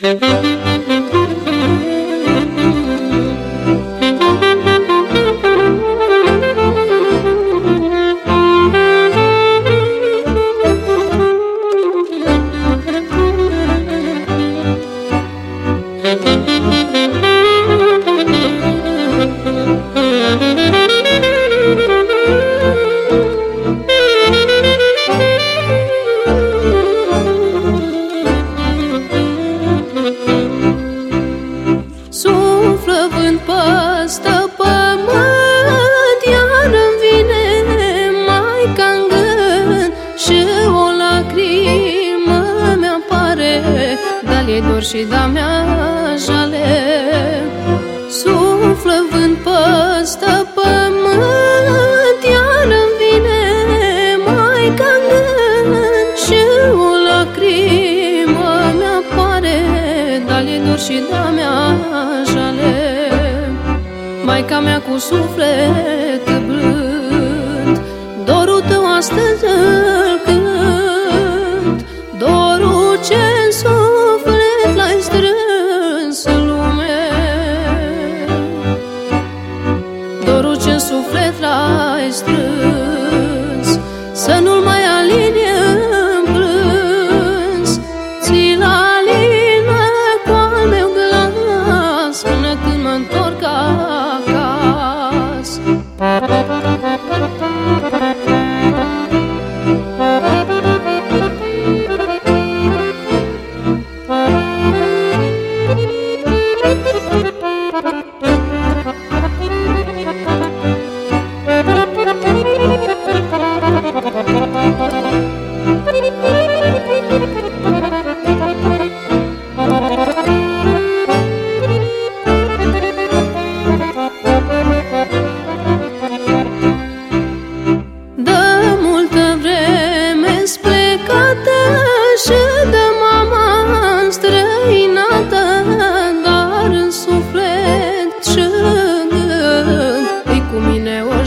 Suflă Dar e dor și da mea jale Suflă vânt păstă pământ Iar îmi vine mai ca gând Și o lacrimă mi-apare Dar e dor și da mea Maica mea cu suflet blând Dorul tău astăzi suflet l-ai strâns. Să nu-l mai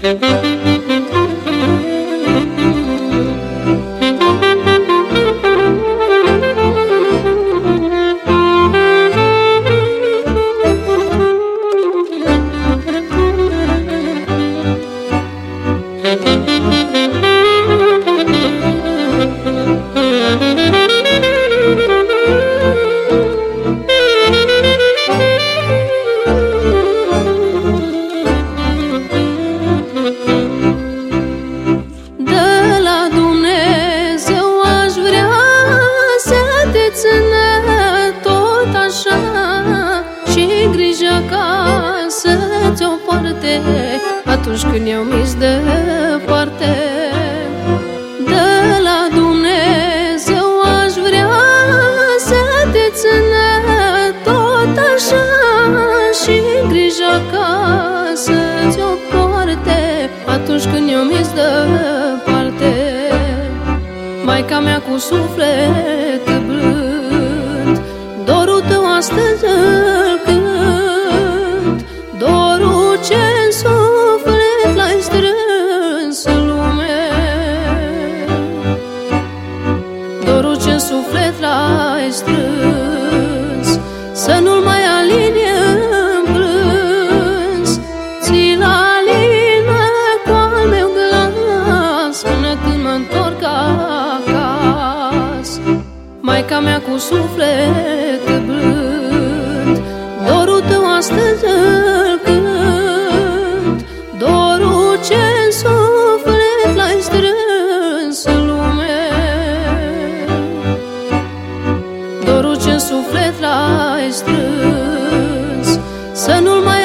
Mm-hmm. Acasă Atunci când eu mi-s departe. De la Dumnezeu aș vrea Să te țină tot așa Și grija ca să ți-o poarte Atunci când eu mi-s departe. Maica mea cu suflet blând Dorul tău astăzi în suflet l-ai strâns Să nu-l mai alinie în plâns Ți-l alină cu al meu glas Până când mă întorc acasă. Maica mea cu suflet blând Dorul tău astăzi suflet l-ai strâns. Să nu-l mai